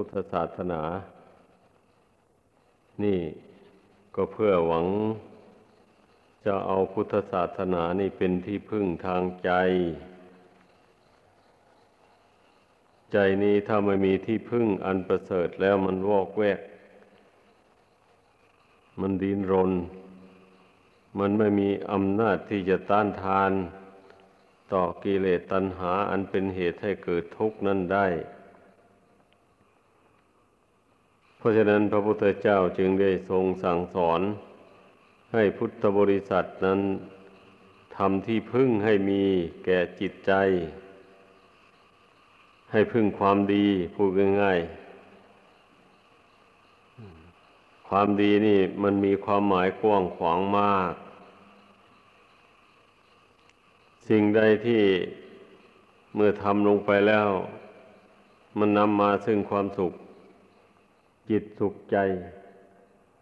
พุทธศาสนา นี่ก็เพื่อหวัง จะเอาพุทธศาสนานี่เป็นที่พึ่งทางใจ ใจนี้ถ้าไม่มีที่พึ่งอันประเสริฐแล้วมันวอกแวก มันดินรน มันไม่มีอำนาจที่จะต้านทาน ต่อกิเลสตัณหาอันเป็นเหตุให้เกิดทุกข์นั้นได้ เพ ราะฉะนั้นพระพุทธเจ้าจึงได้ทรงสั่งสอน ให้พุทธบริษัทนั้นทำที่พึ่งให้มีแก่จิตใจ ให้พึ่งความดีพูดง่ายๆความดีนี่มันมีความหมายกว้างขวางมาก สิ่งใดที่เมื่อทำลงไปแล้ว มันนำมาซึ่งความสุข จิตสุขใจ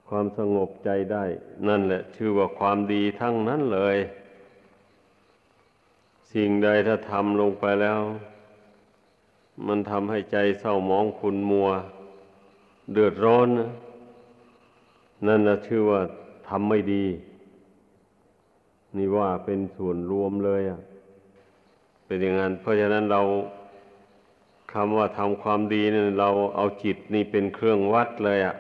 ความสงบใจได้ นั่นแหละ ชื่อว่าความดีทั้งนั้นเลย สิ่งใดถ้าทำลงไปแล้ว มันทำให้ใจเศร้ามองขุนมัว เดือดร้อนนะนั่นนะชื่อว่าทำไม่ดี นี่ว่าเป็นส่วนรวมเลยอะ เป็นอย่างนั้นเพราะฉะนั้นเรา คำว่าทำความดีเนี่ยเราเอาจิตนี่เป็นเครื่องวัดเลยอะ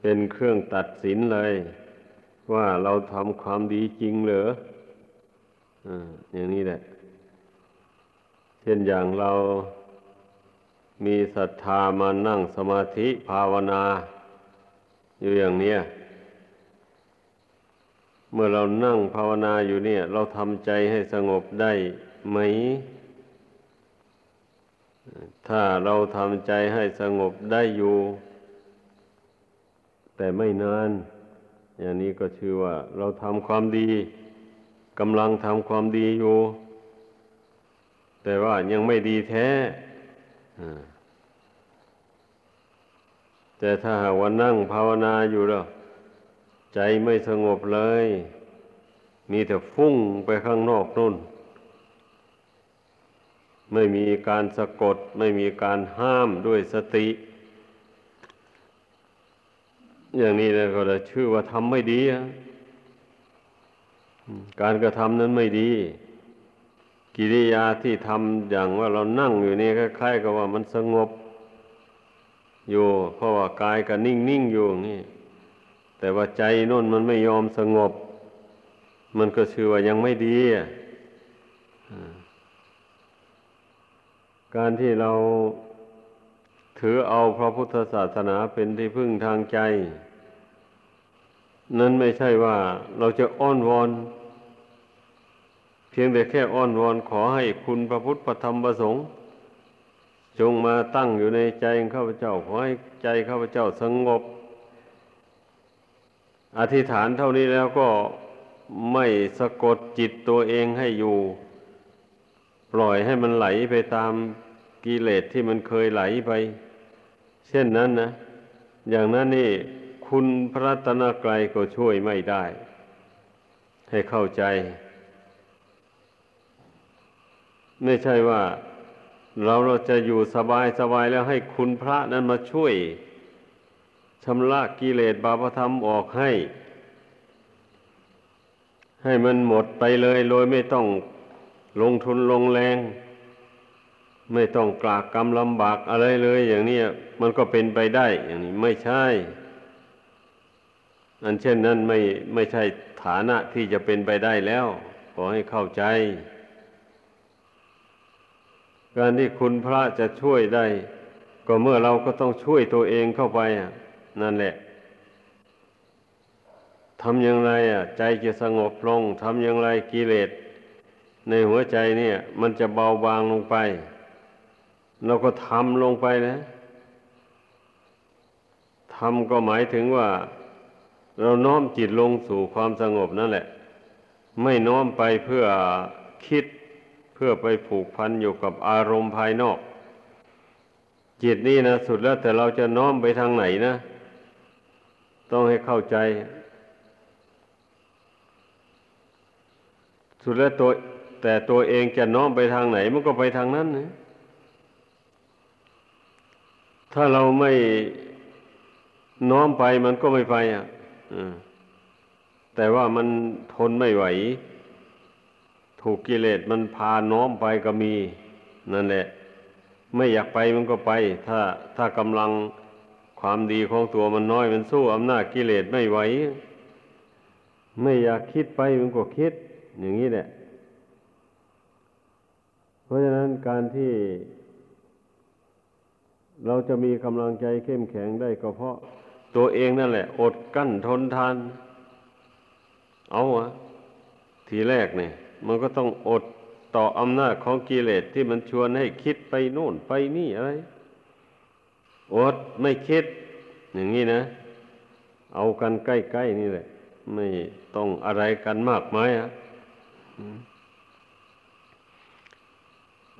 เป็นเครื่องตัดสินเลย ว่าเราทำความดีจริงเหรออ่าอย่างนี้แหละ เช่นอย่างเรามีศรัทธามานั่งสมาธิภาวนา อยู่อย่างเนี้ยเมื่อเรานั่งภาวนาอยู่เนี่ย เราทำใจให้สงบได้ ไหม ถ้าเราทำใจให้สงบได้อยู่ แต่ไม่นาน อย่างนี้ก็ชื่อว่า เราทำความดีกำลังทำความดีอยู่ แต่ว่ายังไม่ดีแท้แต่ถ้าหากว่านั่งภาวนาอยู่แล้ว ใจไม่สงบเลย มีแต่ฟุ้งไปข้างนอกนู่น ไม่มีการสะกด ไม่มีการห้ามด้วยสติ อย่างนี้นะก็จะชื่อว่าทำไม่ดี การกระทำนั้นไม่ดี กิริยาที่ทำอย่างว่าเรานั่งอยู่นี่คล้ายๆกับว่ามันสงบอยู่ เพราะว่ากายก็นิ่งๆอยู่นี่ แต่ว่าใจน่นมันไม่ยอมสงบ มันก็ชื่อว่ายังไม่ดี การที่เราถือเอาพระพุทธศาสนาเป็นที่พึ่งทางใจ นั้นไม่ใช่ว่าเราจะอ้อนวอน เพียงแต่แค่อ้อนวอนขอให้คุณพระพุทธพระธรรมพระสงฆ์จงมาตั้งอยู่ในใจข้าพเจ้าขอให้ใจข้าพเจ้าสงบ อธิษฐานเท่านี้แล้วก็ไม่สะกดจิตตัวเองให้อยู่ ปล่อยให้มันไหลไปตามกิเลสที่มันเคยไหลไป เช่นนั้นนะ อย่างนั้นนี่คุณพระตนกรัยก็ช่วยไม่ได้ ให้เข้าใจ ไม่ใช่ว่า เราเราจะอยู่สบายสบายแล้วให้คุณพระนั้นมาช่วยชำระกิเลสบาปธรรมออกให้ ให้มันหมดไปเลยโดยไม่ต้อง ลงทุนลงแรง ไม่ต้องกลากกรรมลำบากอะไรเลย อย่างนี้มันก็เป็นไปได้ อย่างนี้ไม่ใช่ อันเช่นนั้นไม่ไม่ใช่ฐานะที่จะเป็นไปได้แล้ว ขอให้เข้าใจ การที่คุณพระจะช่วยได้ ก็เมื่อเราก็ต้องช่วยตัวเองเข้าไปนั่นแหละทำอย่างไรอะ ใจจะสงบลงทำอย่างไรกิเลส ในหัวใจเนี่ย มันจะเบาบางลงไป เราก็ทำลงไปนะทำก็หมายถึงว่า เราน้อมจิตลงสู่ความสงบนั่นแหละ ไม่น้อมไปเพื่อคิดเพื่อไปผูกพันอยู่กับอารมณ์ภายนอก จิตนี่นะสุดแล้วแต่เราจะน้อมไปทางไหนนะ ต้องให้เข้าใจ สุดแล้วตัว แต่ตัวเองจะน้อมไปทางไหนมันก็ไปทางนั้นนะถ้าเราไม่น้อมไปมันก็ไม่ไปอะอแต่ว่ามันทนไม่ไหว ถูกกิเลสมันพาน้อมไปก็มี นั่นแหละ ไม่อยากไปมันก็ไป ถ้าถ้ากำลังความดีของตัวมันน้อยมันสู้อำนาจกิเลสไม่ไหว ไม่อยากคิดไปมันก็คิด อย่างนี้แหละ ราะฉะนั้นการที่เราจะมีกำลังใจเข้มแข็งได้ก็เพราะ ตัวเองนั่นแหละ อดกั้นทนทาน เอาอะทีแรกเนี่ย มันก็ต้องอดต่ออำนาจของกิเลสที่มันชวนให้คิดไปโน่นไปนี่อะไร อดไม่คิด อย่างนี้นะ เอากันใกล้ๆนี่แหละ ไม่ต้องอะไรกันมากมายอะ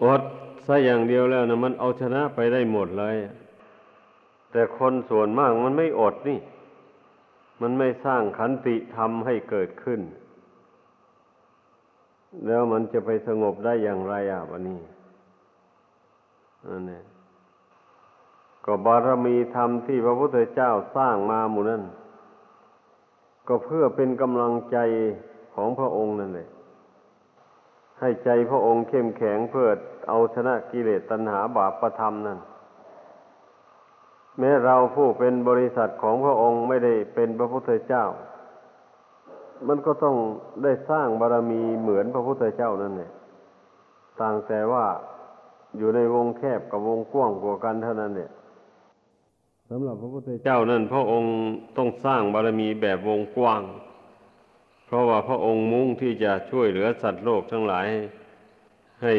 อดซะอย่างเดียวแล้วนะมันเอาชนะไปได้หมดเลย แต่คนส่วนมากมันไม่อดนี่ มันไม่สร้างขันติธรรมให้เกิดขึ้น แล้วมันจะไปสงบได้อย่างไรอะวันนี้อันนี้ก็บารมีธรรมที่พระพุทธเจ้าสร้างมาหมู่นั้น ก็เพื่อเป็นกำลังใจของพระองค์นั่นแหละ ให้ใจพระองค์เข้มแข็งเพื่อเอาชนะกิเลสตัณหาบาปประธรรมนั่นแม้เราผู้เป็นบริษัทของพระองค์ไม่ได้เป็นพระพุทธเจ้า มันก็ต้องได้สร้างบารมีเหมือนพระพุทธเจ้านั่นแหละต่างแต่ว่าอยู่ในวงแคบกับวงกว้างกว่ากันเท่านั้นเนี่ยสำหรับพระพุทธเจ้านั่นพระองค์ต้องสร้างบารมีแบบวงกว้าง ราะว่าพระองค์มุ่งที่จะช่วยเหลือสัตว์โลกทั้งหลาย ให้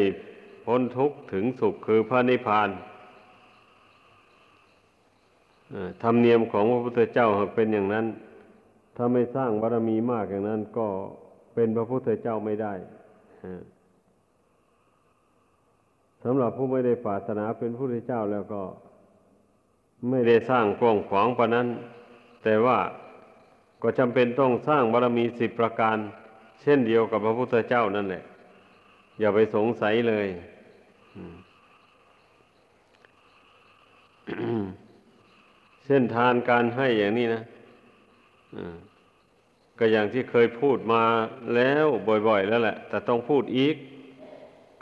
พ้นทุกข์ถึงสุขคือพระนิพพานธรรมเนียมของพระพุทธเจ้าหากเป็นอย่างนั้น ถ้าไม่สร้างบารมีมากอย่างนั้นก็เป็นพระพุทธเจ้าไม่ได้สำหรับผู้ไม่ได้ปรารถนาเป็นพระพุทธเจ้าแล้วก็ ไม่ได้สร้างกว้างขวางปานนั้น แต่ว่า ก็จำเป็นต้องสร้างบารมีสิบประการ เช่นเดียวกับพระพุทธเจ้านั่นแหละ อย่าไปสงสัยเลยเส้นทานการให้อย่างนี้นะก็อย่างที่เคยพูดมาแล้วบ่อย ๆ แล้วแหละ แต่ต้องพูดอีก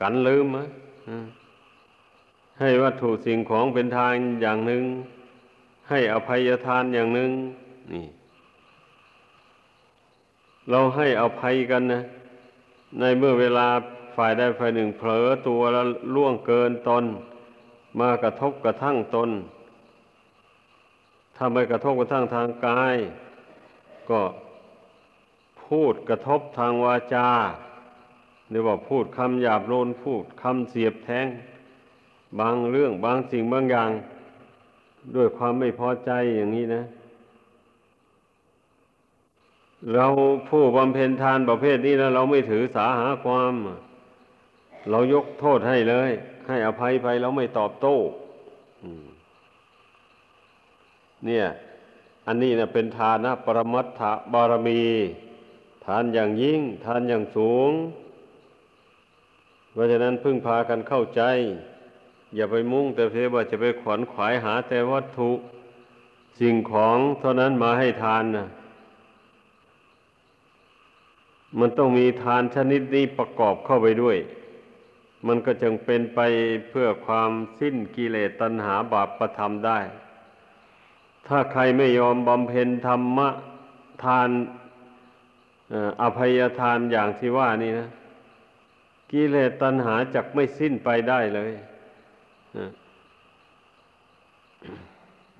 กันลืมนะให้วัตถุสิ่งของเป็นทานอย่างหนึ่ง ให้อภัยทานอย่างหนึ่งนี่ เราให้อภัยกันนะ ในเมื่อเวลาฝ่ายใดฝ่ายหนึ่งเผลอตัวแล้วล่วงเกินตน มากระทบกระทั่งตนถ้าไม่กระทบกระทั่งทางกาย ก็พูดกระทบทางวาจาหรือว่าพูดคำหยาบโลนพูดคำเสียบแทง บางเรื่องบางสิ่งบางอย่าง ด้วยความไม่พอใจอย่างนี้นะ เราผู้บำเพ็ญทานประเภทนี้แล้วเราไม่ถือสาหาความ เรายกโทษให้เลย ให้อภัยไปเราไม่ตอบโต้เนี่ย อันนี้นะเป็นทานะปรมัตถบารมี ทานอย่างยิ่ง ทานอย่างสูง เพราะฉะนั้นพึ่งพากันเข้าใจ อย่าไปมุ่งแต่เพียงว่าจะไปขวนขวายหาแต่วัตถุ สิ่งของเท่านั้นมาให้ทานนะ มันต้องมีทานชนิดนี้ประกอบเข้าไปด้วย มันก็จึงเป็นไปเพื่อความสิ้นกิเลสตัณหาบาปประทำได้ ถ้าใครไม่ยอมบำเพ็ญธรรมะทานอภัยทานอย่างที่ว่านี่นะ กิเลสตัณหาจักไม่สิ้นไปได้เลย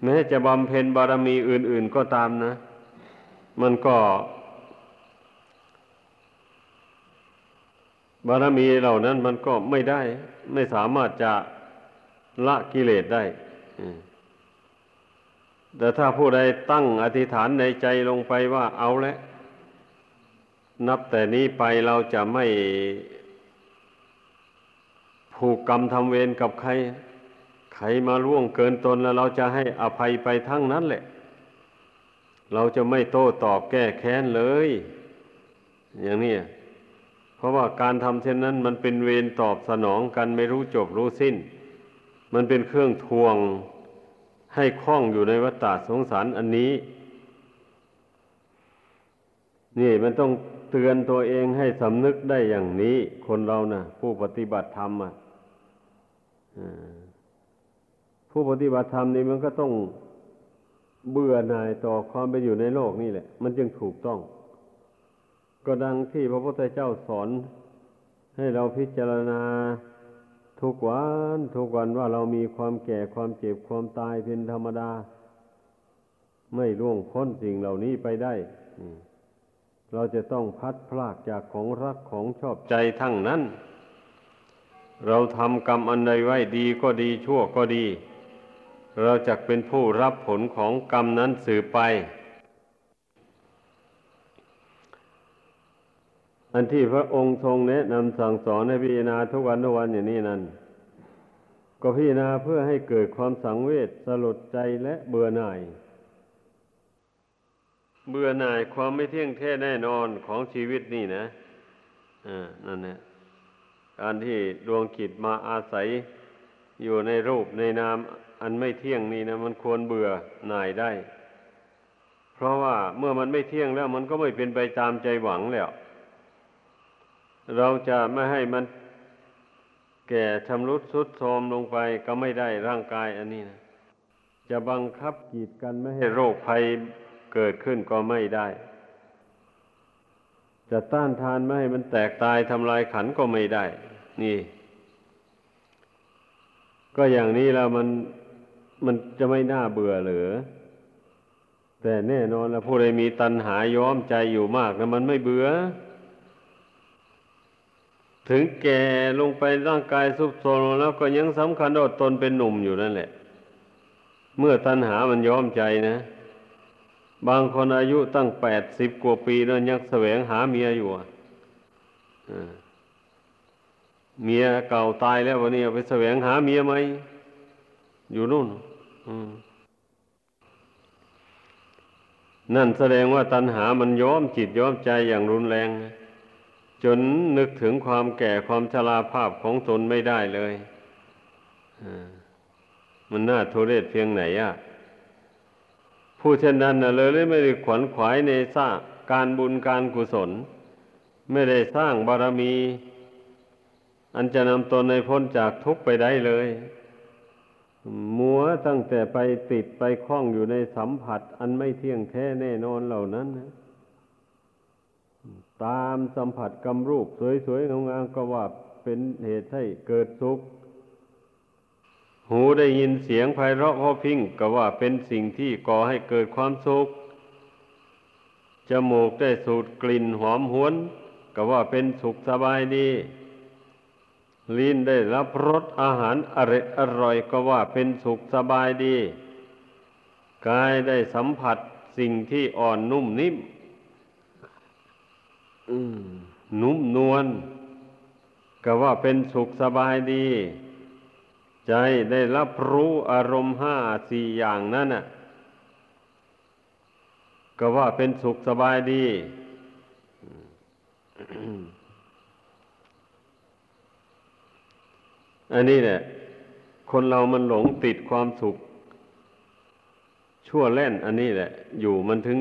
แม้จะบำเพ็ญบารมีอื่น ๆก็ตามนะ มันก็ บารมีเหล่านั้นมันก็ไม่ได้ ไม่สามารถจะละกิเลสได้แต่ถ้าผู้ใดตั้งอธิษฐานในใจลงไปว่าเอาแล้วนับแต่นี้ไปเราจะไม่ผูกกรรมทำเวรกับใคร ใครมาล่วงเกินตนแล้วเราจะให้อภัยไปทั้งนั้นแหละ เราจะไม่โต้ตอบแก้แค้นเลย อย่างนี้ ราะว่าการทำเช่นนั้น มันเป็นเวรตอบสนองกันไม่รู้จบรู้สิ้น มันเป็นเครื่องทวงให้คล้องอยู่ในวัฏฏะสงสารอันนี้ นี่มันต้องเตือนตัวเองให้สำนึกได้อย่างนี้ คนเรานะ่ะ ผู้ปฏิบัติธรรมอะผู้ปฏิบัติธรรมนี่มันก็ต้องเบื่อหน่ายต่อความเป็นอยู่ในโลกนี่แหละ มันจึงถูกต้อง ก็ดังที่พระพุทธเจ้าสอน ให้เราพิจารณาทุกวันทุกวันว่าเรามีความแก่ความเจ็บความตายเป็นธรรมดา ไม่ล่วงพ้นสิ่งเหล่านี้ไปได้ เราจะต้องพัดพลากจากของรักของชอบใจทั้งนั้น เราทำกรรมอันใดไว้ดีก็ดีชั่วก็ดี เราจะเป็นผู้รับผลของกรรมนั้นสืบไป อันที่พระองค์ทรงแนะนำสั่งสอนให้พิจารณาทุกวันทุกวันอย่างนี้นั้น ก็พิจารณาเพื่อให้เกิดความสังเวชสลดใจและเบื่อหน่าย เบื่อหน่ายความไม่เที่ยงแท้แน่นอนของชีวิตนี่นะอ่านั่นแหละการที่ดวงจิตมาอาศัยอยู่ในรูปในนามอันไม่เที่ยงนี่นะมันควรเบื่อหน่ายได้ เพราะว่าเมื่อมันไม่เที่ยงแล้วมันก็ไม่เป็นไปตามใจหวังแล้ว เราจะไม่ให้มันแก่ชำรุดทรุดโทรมลงไปก็ไม่ได้ร่างกายอันนี้นะจะบังคับกีดกันไม่ให้โรคภัยเกิดขึ้นก็ไม่ได้ จะต้านทานไม่ให้มันแตกตายทำลายขันก็ไม่ได้ นี่ ก็อย่างนี้แล้วมันมันจะไม่น่าเบื่อหรือ แต่แน่นอนแล้วผู้ใดมีตัณหาย้อมใจอยู่มากนะมันไม่เบื่อ ถึงแก่ลงไปร่างกายสุบโทรมแล้วก็ยังสำคัญว่าตนเป็นหนุ่มอยู่นั่นแหละ เมื่อตัณหามันย้อมใจนะ บางคนอายุตั้งแปดสิบกว่าปีแล้วยังแสวงหาเมียอยู่อะเมียเก่าตายแล้ววันนี้ไปแสวงหาเมียไหม อยู่นู่นนั่นแสดงว่าตัณหามันย้อมจิตย้อมใจอย่างรุนแรง จนนึกถึงความแก่ความชราภาพของตนไม่ได้เลยมันน่าทุเรศเพียงไหนอะผู้เช่นนั้นนะเลยไม่ได้ขวนขวายในสร้างการบุญการกุศล ไม่ได้สร้างบารมี อันจะนำตนในพ้นจากทุกข์ไปได้เลย มัวตั้งแต่ไปติดไปคล้องอยู่ในสัมผัส อันไม่เที่ยงแท้แน่นอนเหล่านั้นนะ ตามสัมผัสกำรูป สวยๆงามๆก็ว่าเป็นเหตุให้เกิดสุข หูได้ยินเสียงไพเราะพราะพิ้งก็ว่าเป็นสิ่งที่ก่อให้เกิดความสุข จมูกได้สูดกลิ่นหอมหวน ก็ว่าเป็นสุขสบายดี ลิ้นได้รับรสอาหารอร่อยอร่อยก็ว่าเป็นสุขสบายดี กายได้สัมผัสสิ่งที่อ่อนนุ่มนิ่ม นุ่มนวลก็ว่าเป็นสุขสบายดี ใจได้รับรู้อารมณ์ห้าสี่อย่างนั้นน่ะ ก็ว่าเป็นสุขสบายดี อันนี้เนี่ยคนเรามันหลงติดความสุข ชั่วแล่น อันนี้แหละ อยู่มันถึง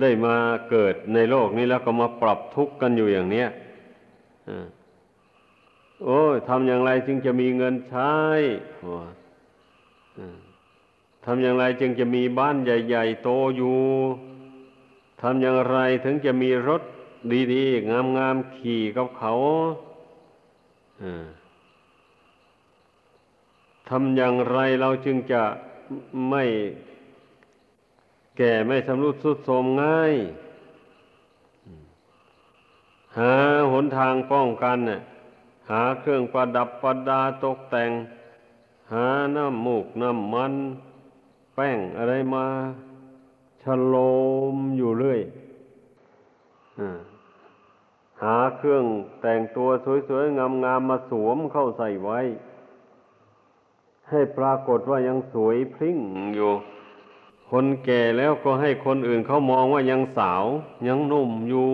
ได้มาเกิดในโลกนี้แล้วก็มาปรับทุกข์กันอยู่อย่างเนี้ยโอ้ยทำอย่างไรจึงจะมีเงินใช้ทำอย่างไรจึงจะมีบ้านใหญ่ ๆ โตอยู่ทำอย่างไรถึงจะมีรถดีๆ งามๆขี่กับเขาทำอย่างไรเราจึงจะไม่ แก่ไม่ชำรุดทรุดโทรมง่าย หาหนทางป้องกันน่ะหาเครื่องประดับประดาตกแต่ง หาน้ำมูกน้ำมัน แป้งอะไรมาฉโลมอยู่เรื่อยหาเครื่องแต่งตัวสวยๆ งามๆ มาสวมเข้าใส่ไว้ ให้ปรากฏว่ายังสวยพริ้งอยู่ คนแก่แล้วก็ให้คนอื่นเขามองว่ายังสาว ยังหนุ่มอยู่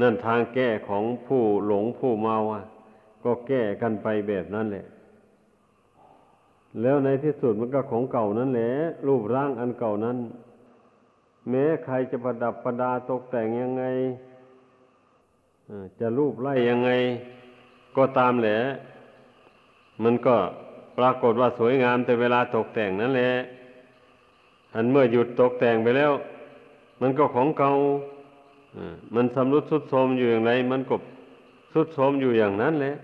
นั่นทางแก้ของผู้หลงผู้เมาอะ ก็แก้กันไปแบบนั้นแหละ แล้วในที่สุดมันก็ของเก่านั่นแหละ รูปร่างอันเก่านั้น แม้ใครจะประดับประดาตกแต่งยังไงจะรูปไล่ยังไง ก็ตามแหละ มันก็ ปรากฏว่าสวยงามแต่เวลาตกแต่งนั่นแหละอันเมื่อหยุดตกแต่งไปแล้ว มันก็ของเก่าเอ่อมันสำรุดสุดโทมอยู่อย่างไร มันก็สุดโทมอยู่อย่างนั้นแหละ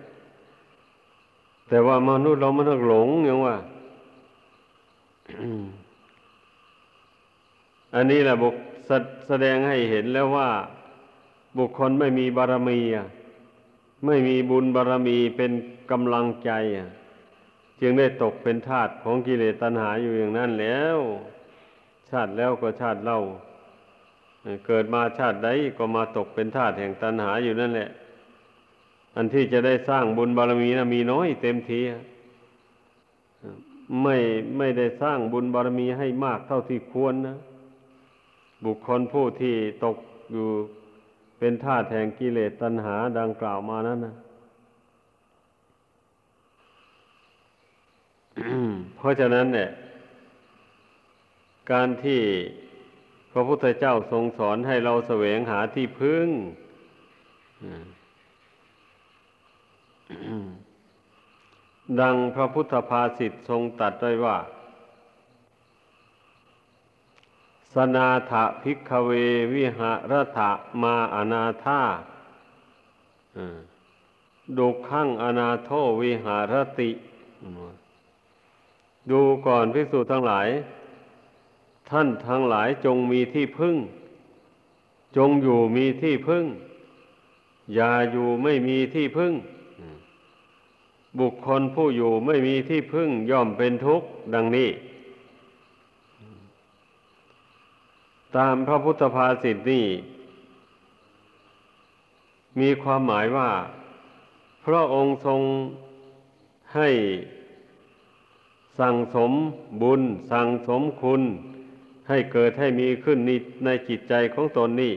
แต่ว่ามนุษย์เรามันหลงอย่างว่าอันนี้แหละบุคแสดงให้เห็นแล้วว่า บุคคลไม่มีบารมีไม่มีบุญบารมีเป็นกำลังใจอะ จึงได้ตกเป็นทาสของกิเลสตัณหาอยู่อย่างนั้นแล้ว ชาติแล้วก็ชาติเล่า เกิดมาชาติใดก็มาตกเป็นทาสแห่งตัณหาอยู่นั่นแหละ อันที่จะได้สร้างบุญบารมีนะมีน้อยเต็มทีไม่ไม่ได้สร้างบุญบารมีให้มากเท่าที่ควรนะบุคคลผู้ที่ตกอยู่เป็นท่าแห่งกิเลสตัณหาดังกล่าวมานั้นนะ เพราะฉะนั้นเนี่ย การที่พระพุทธเจ้าทรงสอนให้เราแสวงหาที่พึ่งดังพระพุทธภาษิตทรงตรัดไว้ว่า สนาถะพิกขเววิหารถะมาอนาธาดุขังอนาโทวิหารติ ดูก่อนภิกษุทั้งหลาย ท่านทั้งหลายจงมีที่พึ่ง จงอยู่มีที่พึ่ง อย่าอยู่ไม่มีที่พึ่ง บุคคลผู้อยู่ไม่มีที่พึ่งย่อมเป็นทุกข์ดังนี้ ตามพระพุทธภาษิตนี่มีความหมายว่า พระองค์ทรงให้ สั่งสมบุญ สั่งสมคุณ ให้เกิดให้มีขึ้นในในจิตใจของตนนี่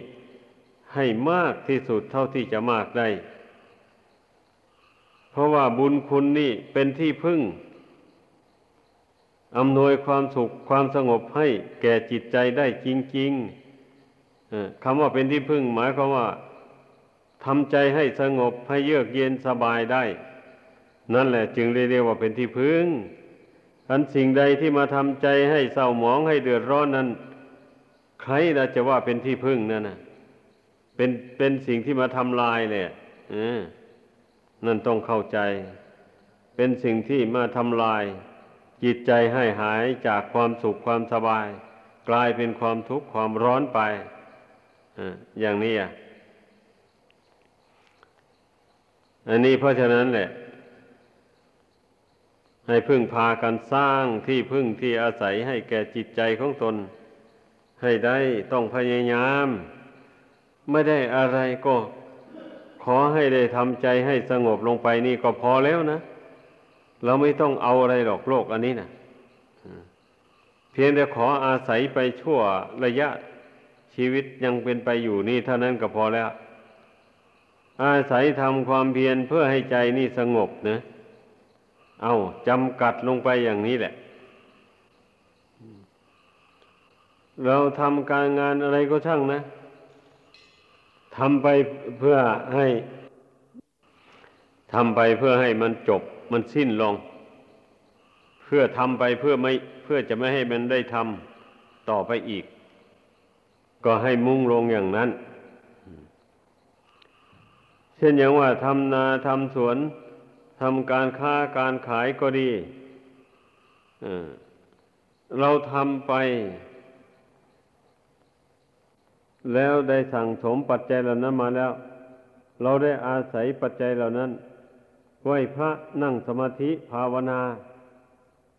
ให้มากที่สุดเท่าที่จะมากได้ เพราะว่าบุญคุณนี่เป็นที่พึ่งอำนวยความสุขความสงบให้แก่จิตใจได้จริงๆคำว่าเป็นที่พึ่งหมายความว่าทำใจให้สงบให้เยือกเย็นสบายได้ นั่นแหละจึงเรียกว่าเป็นที่พึ่ง อันสิ่งใดที่มาทำใจให้เศร้าหมองให้เดือดร้อนนั้น ใครเราจะว่าเป็นที่พึ่งนั่นนะเป็นเป็นสิ่งที่มาทำลายเลยนั่นต้องเข้าใจ เป็นสิ่งที่มาทำลาย จิตใจให้หายจากความสุขความสบาย กลายเป็นความทุกข์ความร้อนไปออย่างนี้อะอันนี้เพราะฉะนั้นแหละ ให้พึ่งพากันสร้างที่พึ่งที่อาศัยให้แก่จิตใจของตน ให้ได้ต้องพยายาม ไม่ได้อะไรก็ขอให้ได้ทำใจให้สงบลงไปนี่ก็พอแล้วนะ เราไม่ต้องเอาอะไรหรอกโลกอันนี้นะเพียงแต่ขออาศัยไปชั่วระยะชีวิตยังเป็นไปอยู่นี่เท่านั้นก็พอแล้ว อาศัยทำความเพียรเพื่อให้ใจนี่สงบนะ เอาจำกัดลงไปอย่างนี้แหละ เราทำการงานอะไรก็ช่างนะทำไปเพื่อให้ทำไปเพื่อให้มันจบมันสิ้นลง เพื่อทำไปเพื่อไม่เพื่อจะไม่ให้มันได้ทำต่อไปอีก ก็ให้มุ่งลงอย่างนั้น เช่นอย่างว่าทำนาทำสวน ทำการค้าการขายก็ดีเราทำไป แล้วได้สั่งสมปัจจัยเหล่านั้นมาแล้ว เราได้อาศัยปัจจัยเหล่านั้นไหวพระนั่งสมาธิภาวนา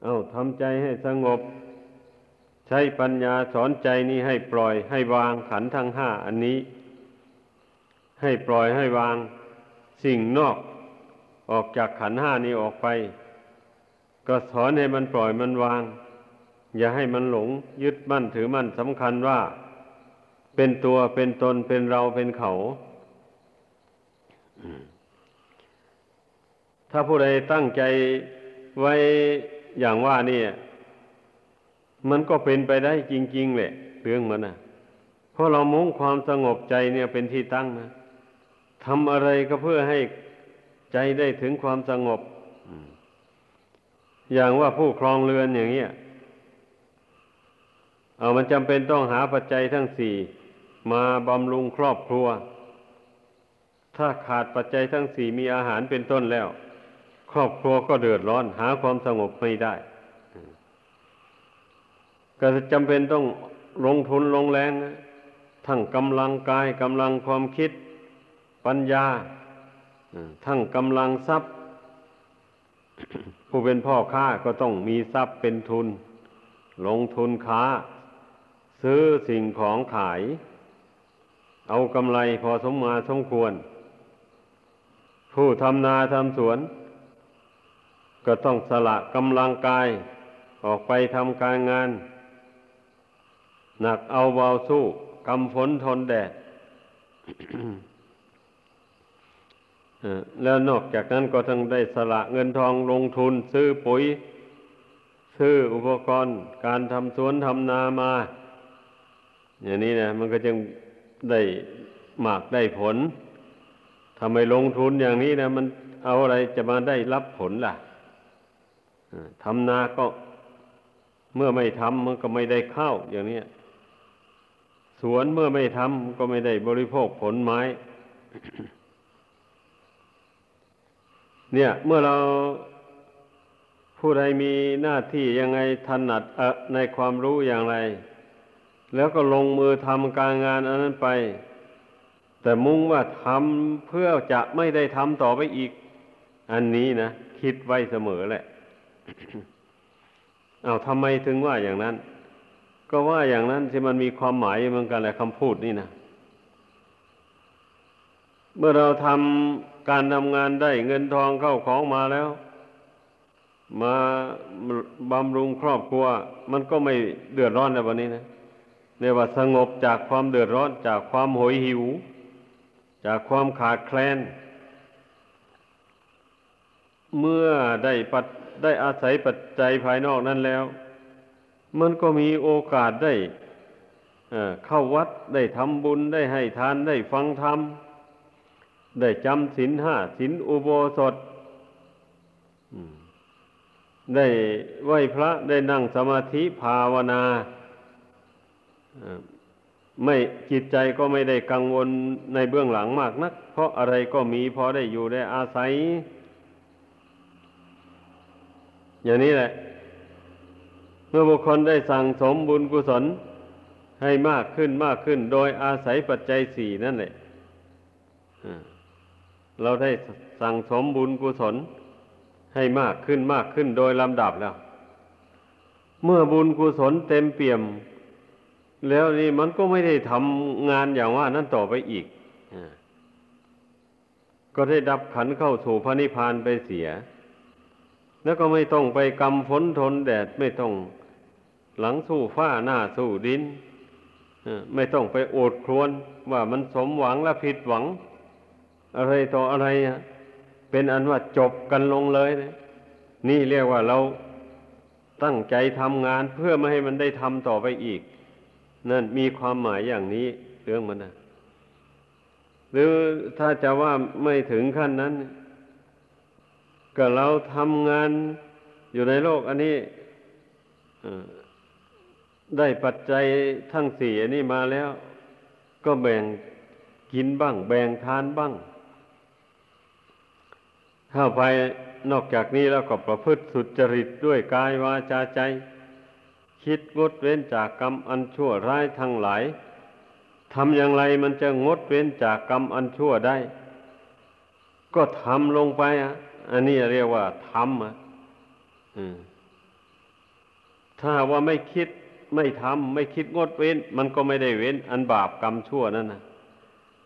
เอาทำใจให้สงบ ใช้ปัญญาสอนใจนี้ให้ปล่อยให้วางขันธ์ทั้งห้าอันนี้ ให้ปล่อยให้วางสิ่งนอก ออกจากขันห้านี้ออกไป ก็สอนให้มันปล่อยมันวาง อย่าให้มันหลงยึดมั่นถือมั่นสำคัญว่า เป็นตัวเป็นตนเป็นเราเป็นเขา ถ้าผู้ใดตั้งใจไว้อย่างว่านี่มันก็เป็นไปได้จริง ๆ แหละ เรื่องมันนะเพราะเรามุ่งความสงบใจเนี่ยเป็นที่ตั้งนะทำอะไรก็เพื่อให้ ใจได้ถึงความสงบ อย่างว่าผู้ครองเรือนอย่างเงี้ยเอามันจำเป็นต้องหาปัจจัยทั้งสี่มาบำรุงครอบครัว ถ้าขาดปัจจัยทั้งสี่มีอาหารเป็นต้นแล้ว ครอบครัวก็เดือดร้อน หาความสงบไม่ได้ ก็จำเป็นต้องลงทุนลงแรง ทั้งกำลังกายกำลังความคิดปัญญา ทั้งกำลังทรัพย์ ผู้เป็นพ่อค้าก็ต้องมีทรัพย์เป็นทุน ลงทุนค้า ซื้อสิ่งของขาย เอากำไรพอสมมาสมควร ผู้ทำนาทำสวน ก็ต้องสละกำลังกายออกไปทำการงาน หนักเอาเบาสู้กำฝนทนแดด แล้วนอกจากนั้นก็ต้งได้สละเงินทองลงทุน ซื้อปุ๋ย ซื้ออุปกรณ์การทำสวนทำนามา อย่างนี้นะมันก็จึงได้หมากได้ผลทำไมลงทุนอย่างนี้นะมันเอาอะไรจะมาได้รับผลล่ะทำนาก็เมื่อไม่ทำมันก็ไม่ได้ข้าวอย่างนี้สวนเมื่อไม่ทำก็ไม่ได้บริโภคผลไม้ เนี่ย เมื่อเราผู้ใดมีหน้าที่ยังไงถนัดในความรู้อย่างไร แล้วก็ลงมือทำการงานอันนั้นไป แต่มุ่งว่าทำเพื่อจะไม่ได้ทำต่อไปอีก อันนี้นะคิดไว้เสมอแหละเอาทำไมถึงว่าอย่างนั้น ก็ว่าอย่างนั้นที่มันมีความหมายเหมือนกันแหละคำพูดนี่นะเมื่อเราทำ การทำงานได้เงินทองเข้าของมาแล้ว มาบำรุงครอบครัว มันก็ไม่เดือดร้อนในวันนี้นะเรียกว่าสงบจากความเดือดร้อนจากความโหยหิว จากความขาดแคลน เมื่อได้ปัดได้อาศัยปัจจัยภายนอกนั้นแล้ว มันก็มีโอกาสได้เข้าวัดได้ทำบุญได้ให้ทานได้ฟังธรรม ได้จำศีลห้าศีลอุโบสถได้ไหวพระได้นั่งสมาธิภาวนาไม่จิตใจก็ไม่ได้กังวลในเบื้องหลังมากนัก เพราะอะไรก็มีพอได้อยู่ได้อาศัย อย่างนี้แหละ เมื่อบุคคลได้สั่งสมบุญกุศล ให้มากขึ้นมากขึ้น โดยอาศัยปัจจัยสี่นั่นแหละ เราได้สั่งสมบุญกุศลให้มากขึ้นมากขึ้นโดยลำดับแล้ว เมื่อบุญกุศลเต็มเปี่ยม แล้วนี่มันก็ไม่ได้ทำงานอย่างว่านั้นต่อไปอีก ก็ได้ดับขันเข้าสู่พระนิพพานไปเสีย แล้วก็ไม่ต้องไปกำฝนทนแดดไม่ต้องหลังสู้ฟ้าหน้าสู้ดิน ไม่ต้องไปโอดครวนว่ามันสมหวังและผิดหวัง อะไรต่ออะไรเป็นอันว่าจบกันลงเลยนะนี่เรียกว่าเราตั้งใจทำงานเพื่อไม่ให้มันได้ทำต่อไปอีก นั่นมีความหมายอย่างนี้เรื่องมันนะหรือถ้าจะว่าไม่ถึงขั้นนั้น ก็เราทำงานอยู่ในโลก อันนี้ได้ปัจจัยทั้งสี่อันนี้มาแล้ว ก็แบ่งกินบ้าง แบ่งทานบ้าง ถ้าไปนอกจากนี้แล้วก็ประพฤติสุจริตด้วยกายวาจาใจ คิดงดเว้นจากกรรมอันชั่วร้ายทั้งหลายทำอย่างไรมันจะงดเว้นจากกรรมอันชั่วได้ ก็ทำลงไปอะ อันนี้เรียกว่าทำอะถ้าว่าไม่คิดไม่ทำไม่คิดงดเว้น มันก็ไม่ได้เว้น อันบาปกรรมชั่วนั่นนะ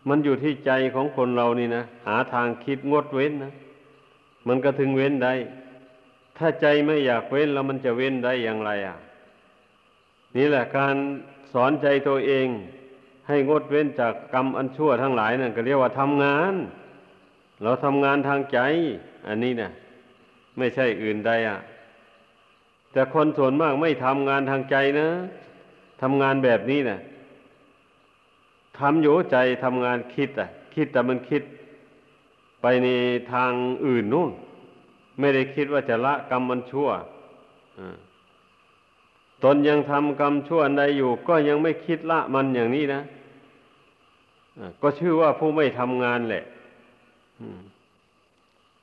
มันอยู่ที่ใจของคนเรานี่นะหาทางคิดงดเว้นนะ มันก็ถึงเว้นได้ ถ้าใจไม่อยากเว้นแล้วมันจะเว้นได้อย่างไรอะ นี่แหละการสอนใจตัวเอง ให้งดเว้นจากกรรมอันชั่วทั้งหลายนั่นก็เรียกว่าทำงาน เราทำงานทางใจ อันนี้นะไม่ใช่อื่นใดอะ แต่คนส่วนมากไม่ทำงานทางใจนะทำงานแบบนี้นะทำอยู่ใจทำงานคิดอะ คิดแต่มันคิด ไปในทางอื่นนู่น ไม่ได้คิดว่าจะละกรรมมันชั่วตนยังทำกรรมชั่วใดอยู่ก็ยังไม่คิดละมันอย่างนี้นะก็ชื่อว่าผู้ไม่ทำงานแหละ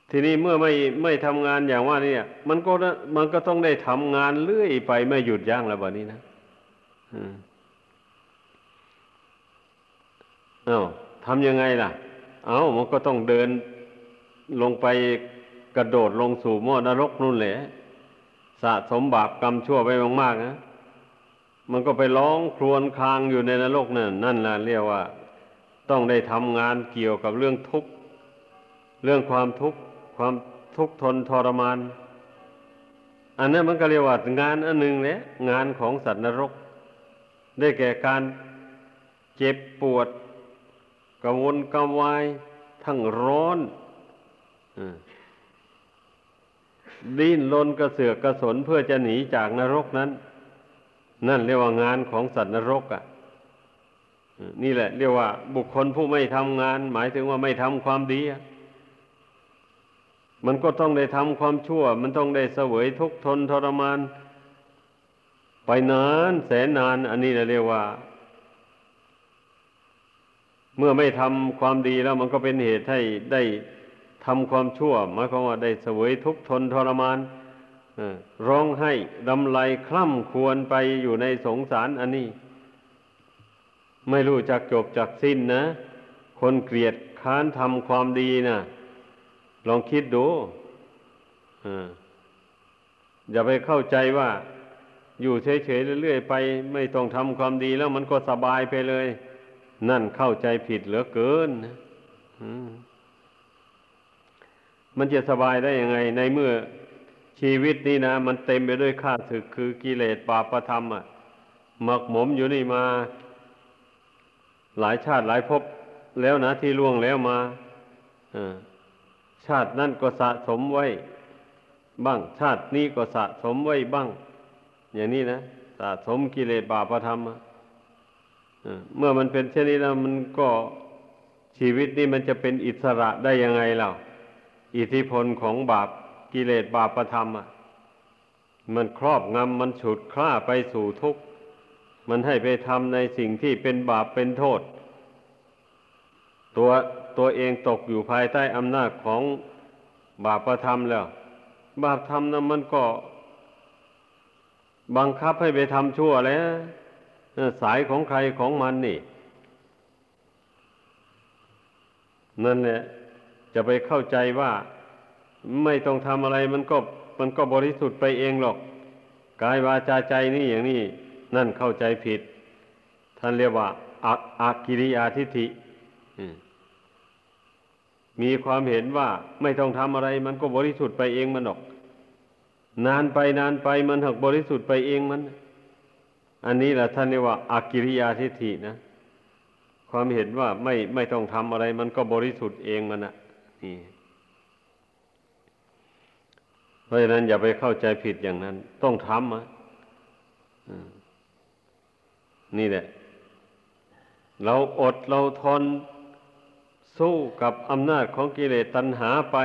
ทีนี้เมื่อไม่ไม่ทำงานอย่างว่านี่มันก็มันก็ต้องได้ทำงานเรื่อยไปไม่หยุดยั้งแล้วแบบนี้นะเอ้าทำยังไงล่ะ เอา้ามันก็ต้องเดินลงไปกระโดดลงสู่หม้อนรกนู่นแหละสะสมบาปกรรมชั่วไปมากๆนะมันก็ไปร้องครวญครางอยู่ในนรกนั่นนั่นแหละเรียกว่า ต้องได้ทำงานเกี่ยวกับเรื่องทุกข์ เรื่องความทุกข์ความทุกข์ทนทรมาน อันนั้นมันก็เรียกว่างานอันหนึ่งแหละงานของสัตว์นรก ได้แก่การเจ็บปวด ระวนกระวาย ทั้งร้อนดิ้นรนกระเสือกกระสนเพื่อจะหนีจากนรกนั้น นั่นเรียกว่างานของสัตว์นรกอะนี่แหละ เรียกว่า บุคคลผู้ไม่ทำงาน หมายถึงว่าไม่ทำความดีมันก็ต้องได้ทำความชั่ว มันต้องได้เสวยทุกข์ทนทรมาน ไปนานแสนนาน อันนี้เราเรียกว่า เมื่อไม่ทำความดีแล้วมันก็เป็นเหตุให้ได้ทำความชั่วหมายความว่าได้เสวยทุกข์ทนทรมานร้องให้ดำไรคล่ำควรไปอยู่ในสงสารอันนี้ ไม่รู้จักจบจักสิ้นนะ คนเกลียดค้านทำความดีนะลองคิดดูอย่าไปเข้าใจว่า อยู่เฉยๆเรื่อยๆไป ไม่ต้องทำความดีแล้วมันก็สบายไปเลย นั่นเข้าใจผิดเหลือเกินมันจะสบายได้ยังไง ในเมื่อชีวิตนี้นะ มันเต็มไปด้วยข้าศึกคือกิเลสบาปธรรมอะหมักหมมอยู่นี่มา หลายชาติหลายภพแล้วนะที่ล่วงแล้วมาชาตินั่นก็สะสมไว้ บ้าง ชาตินี้ก็สะสมไว้บ้าง อย่างนี้นะ สะสมกิเลสบาปธรรม เมื่อมันเป็นเช่นนี้แล้วมันก็ชีวิตนี้มันจะเป็นอิสระได้ยังไงเล่าอิทธิพลของบาปกิเลสบาปประธรรมอะ มันครอบงำมันฉุดคล้าไปสู่ทุกข์ มันให้ไปทำในสิ่งที่เป็นบาปเป็นโทษ ตัวตัวเองตกอยู่ภายใต้อำนาจของบาปประธรรมแล้ว บาปธรรมนั้นมันก็ บังคับให้ไปทำชั่วแล้ว สายของใครของมันนี่นั่นแหละจะไปเข้าใจว่าไม่ต้องทำอะไรมันก็มันก็บริสุทธิ์ไปเองหรอกกายวาจาใจนี่อย่างนี้นั่นเข้าใจผิด ท่านเรียกว่าอากิริยาทิฏฐิมีความเห็นว่าไม่ต้องทำอะไร มันก็บริสุทธิ์ไปเองมันหรอก นานไปนานไปมันหักบริสุทธิ์ไปเองมัน อันนี้แหละท่านเรียกว่าอากิริยาทิฏฐินะ ความเห็นว่าไม่ไม่ต้องทำอะไร มันก็บริสุทธิ์เองมันนะนี่เพราะฉะนั้นอย่าไปเข้าใจผิดอย่างนั้น ต้องทำอะนี่แหละ เราอดเราทนสู้กับอำนาจของกิเลสตัณหาไป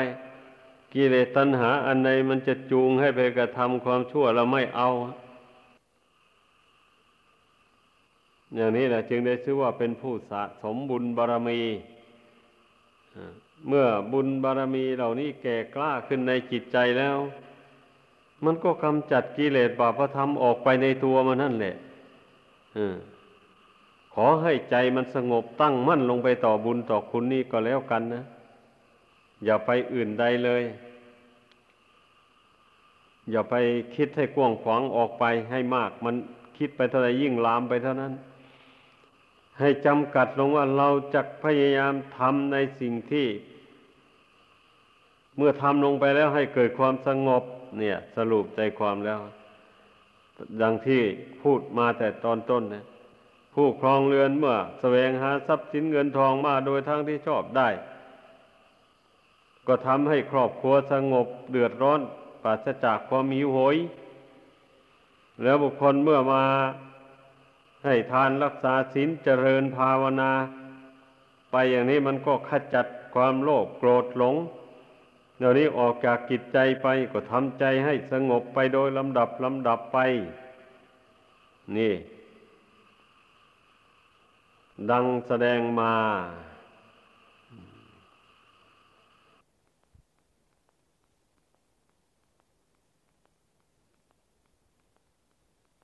กิเลสตัณหาอันใดมันจะจูงให้ไปกระทำความชั่วเราไม่เอาอ อย่างนี้แหละจึงได้ชื่อว่าเป็นผู้สะสมบุญบารมีเมื่อบุญบารมีเหล่านี้แก่กล้าขึ้นในจิตใจแล้ว มันก็กำจัดกิเลสบาปธรรมออกไปในตัวมันนั่นแหละขอให้ใจมันสงบตั้งมั่นลงไปต่อบุญต่อคุณนี่ก็แล้วกันนะ อย่าไปอื่นใดเลย อย่าไปคิดให้กว้างขวางออกไปให้มาก มันคิดไปเท่าไรยิ่งลามไปเท่านั้น ให้จำกัดลงว่าเราจะพยายามทำในสิ่งที่ เมื่อทำลงไปแล้วให้เกิดความสงบ เนี่ย สรุปใจความแล้ว ดังที่พูดมาแต่ตอนต้นนะผู้ครองเรือนเมื่อแสวงหาทรัพย์สินเงินทองมาโดยทางที่ชอบได้ ก็ทำให้ครอบครัวสงบเดือดร้อนปราศจากความหิวโหย แล้วบุคคลเมื่อมา ให้ทานรักษาศีลเจริญภาวนา ไปอย่างนี้มันก็ขจัดความโลภโกรธหลงเดี๋ยวนี้ออกจากกิจใจไปก็ทำใจให้สงบไปโดยลำดับลำดับไป นี่ ดังแสดงมา